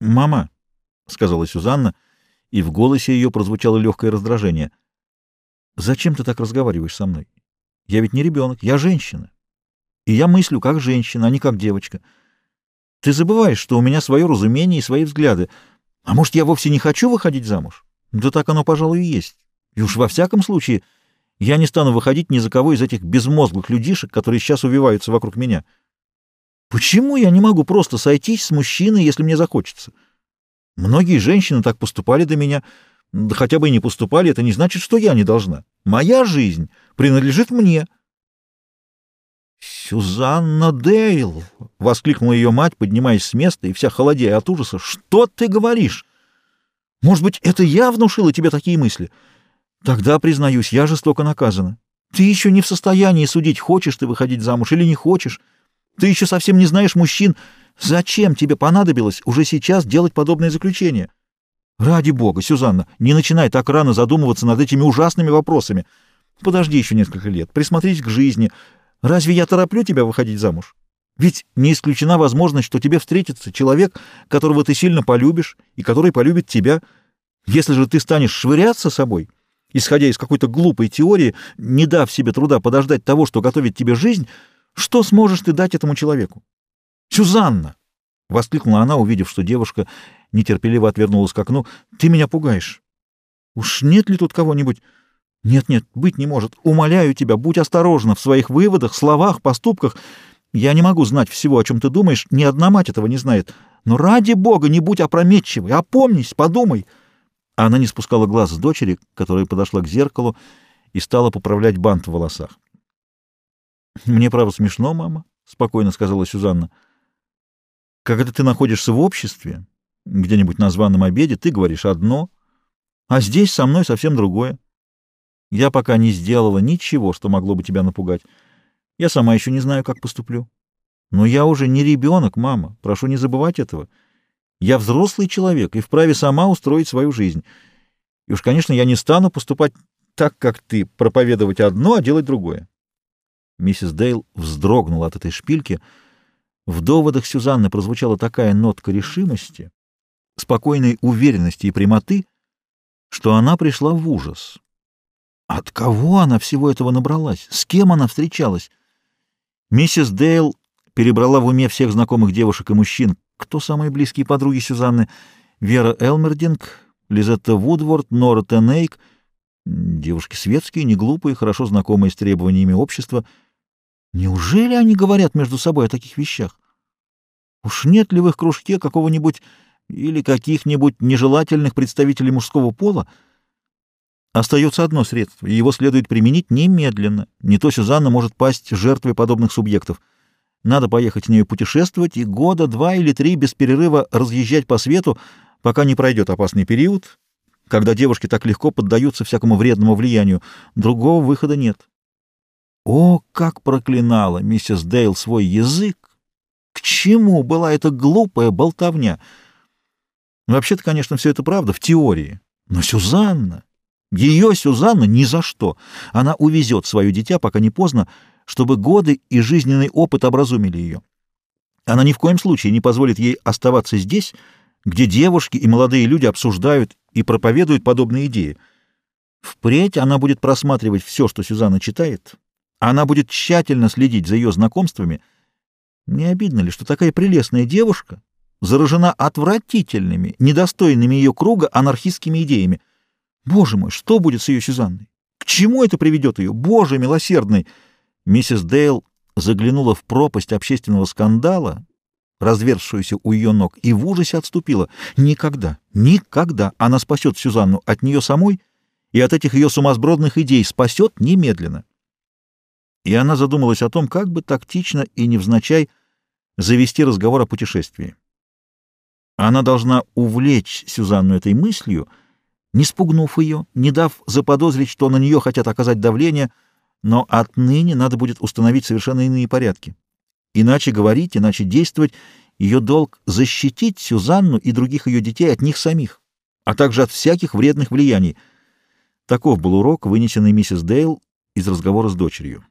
«Мама», — сказала Сюзанна, и в голосе ее прозвучало легкое раздражение, — «зачем ты так разговариваешь со мной? Я ведь не ребенок, я женщина. И я мыслю как женщина, а не как девочка. Ты забываешь, что у меня свое разумение и свои взгляды. А может, я вовсе не хочу выходить замуж? Да так оно, пожалуй, и есть. И уж во всяком случае я не стану выходить ни за кого из этих безмозглых людишек, которые сейчас увиваются вокруг меня. Почему я не могу просто сойтись с мужчиной, если мне захочется? Многие женщины так поступали до меня, да хотя бы и не поступали, это не значит, что я не должна. Моя жизнь принадлежит мне. «Сюзанна Дейл!» — воскликнула ее мать, поднимаясь с места и вся холодея от ужаса. «Что ты говоришь? Может быть, это я внушила тебе такие мысли? Тогда, признаюсь, я жестоко наказана. Ты еще не в состоянии судить, хочешь ты выходить замуж или не хочешь. Ты еще совсем не знаешь мужчин. Зачем тебе понадобилось уже сейчас делать подобное заключение? Ради бога, Сюзанна, не начинай так рано задумываться над этими ужасными вопросами. Подожди еще несколько лет, присмотрись к жизни. Разве я тороплю тебя выходить замуж? Ведь не исключена возможность, что тебе встретится человек, которого ты сильно полюбишь и который полюбит тебя. Если же ты станешь швыряться собой, исходя из какой-то глупой теории, не дав себе труда подождать того, что готовит тебе жизнь, что сможешь ты дать этому человеку? «Сюзанна!» — воскликнула она, увидев, что девушка нетерпеливо отвернулась к окну. «Ты меня пугаешь. Уж нет ли тут кого-нибудь...» «Нет-нет, быть не может. Умоляю тебя, будь осторожна в своих выводах, словах, поступках. Я не могу знать всего, о чем ты думаешь, ни одна мать этого не знает. Но ради бога, не будь опрометчивой, опомнись, подумай!» Она не спускала глаз с дочери, которая подошла к зеркалу и стала поправлять бант в волосах. «Мне, право, смешно, мама», — спокойно сказала Сюзанна. «Когда ты находишься в обществе, где-нибудь на званом обеде, ты говоришь одно, а здесь со мной совсем другое. Я пока не сделала ничего, что могло бы тебя напугать. Я сама еще не знаю, как поступлю. Но я уже не ребенок, мама, прошу не забывать этого. Я взрослый человек и вправе сама устроить свою жизнь. И уж, конечно, я не стану поступать так, как ты, проповедовать одно, а делать другое. Миссис Дейл вздрогнула от этой шпильки. В доводах Сюзанны прозвучала такая нотка решимости, спокойной уверенности и прямоты, что она пришла в ужас. От кого она всего этого набралась? С кем она встречалась? Миссис Дейл перебрала в уме всех знакомых девушек и мужчин. Кто самые близкие подруги Сюзанны? Вера Элмердинг, Лизетта Вудворд, Нора Тенейк. Девушки светские, не глупые, хорошо знакомые с требованиями общества — Неужели они говорят между собой о таких вещах? Уж нет ли в их кружке какого-нибудь или каких-нибудь нежелательных представителей мужского пола? Остается одно средство, и его следует применить немедленно. Не то Сюзанна может пасть жертвой подобных субъектов. Надо поехать с нею путешествовать и года два или три без перерыва разъезжать по свету, пока не пройдет опасный период, когда девушки так легко поддаются всякому вредному влиянию. Другого выхода нет. О, как проклинала миссис Дейл свой язык! К чему была эта глупая болтовня? Вообще-то, конечно, все это правда, в теории. Но Сюзанна, ее Сюзанна ни за что. Она увезет свое дитя, пока не поздно, чтобы годы и жизненный опыт образумили ее. Она ни в коем случае не позволит ей оставаться здесь, где девушки и молодые люди обсуждают и проповедуют подобные идеи. Впредь она будет просматривать все, что Сюзанна читает, она будет тщательно следить за ее знакомствами. Не обидно ли, что такая прелестная девушка заражена отвратительными, недостойными ее круга анархистскими идеями? Боже мой, что будет с ее Сюзанной? К чему это приведет ее? Боже милосердный! Миссис Дейл заглянула в пропасть общественного скандала, разверзшуюся у ее ног, и в ужасе отступила. Никогда, никогда она спасет Сюзанну от нее самой и от этих ее сумасбродных идей, спасет немедленно и она задумалась о том, как бы тактично и невзначай завести разговор о путешествии. Она должна увлечь Сюзанну этой мыслью, не спугнув ее, не дав заподозрить, что на нее хотят оказать давление, но отныне надо будет установить совершенно иные порядки. Иначе говорить, иначе действовать, ее долг — защитить Сюзанну и других ее детей от них самих, а также от всяких вредных влияний. Таков был урок, вынесенный миссис Дейл из разговора с дочерью.